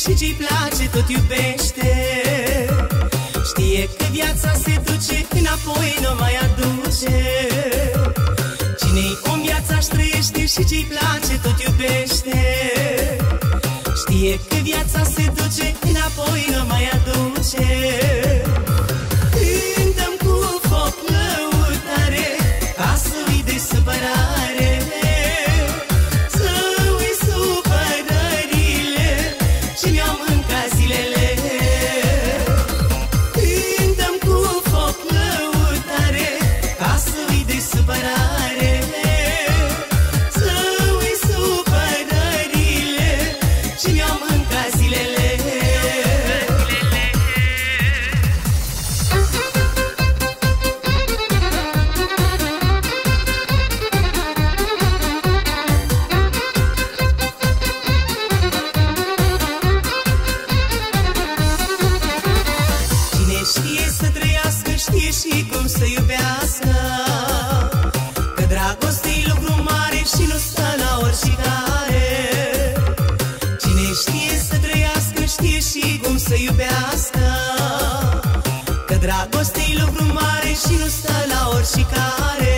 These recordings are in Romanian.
Și ce-i place tot iubește. Știe că viața se duce Înapoi nu mai aduce. Cine-i om viața-și trăiește Și ce-i place tot iubește. Știe că viața se duce Înapoi nu mai aduce. să iubească. Că dragostea e lucru mare și nu stă la oricare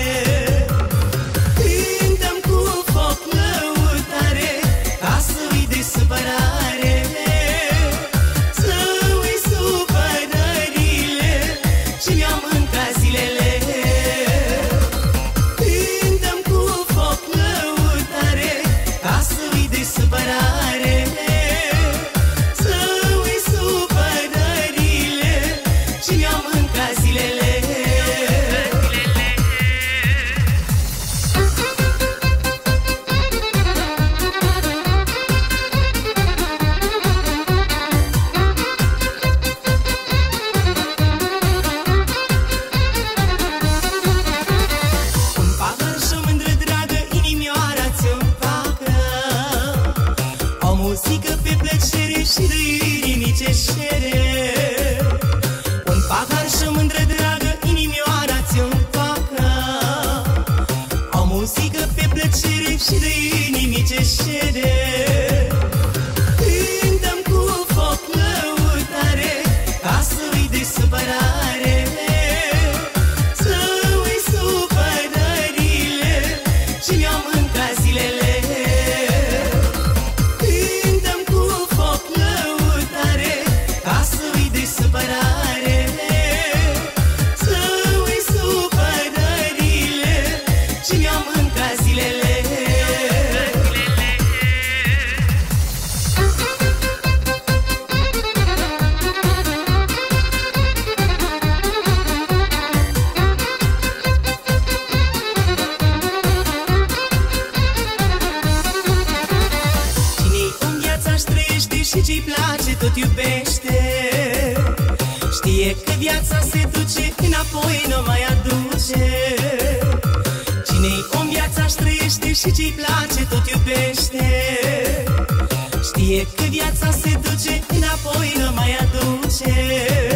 Şirinimi teşhede știe Că viața se duce Înapoi nu mai aduce. Cine-i om viața trăiește Și ce-i place tot iubește. Știe că viața se duce Înapoi nu mai aduce.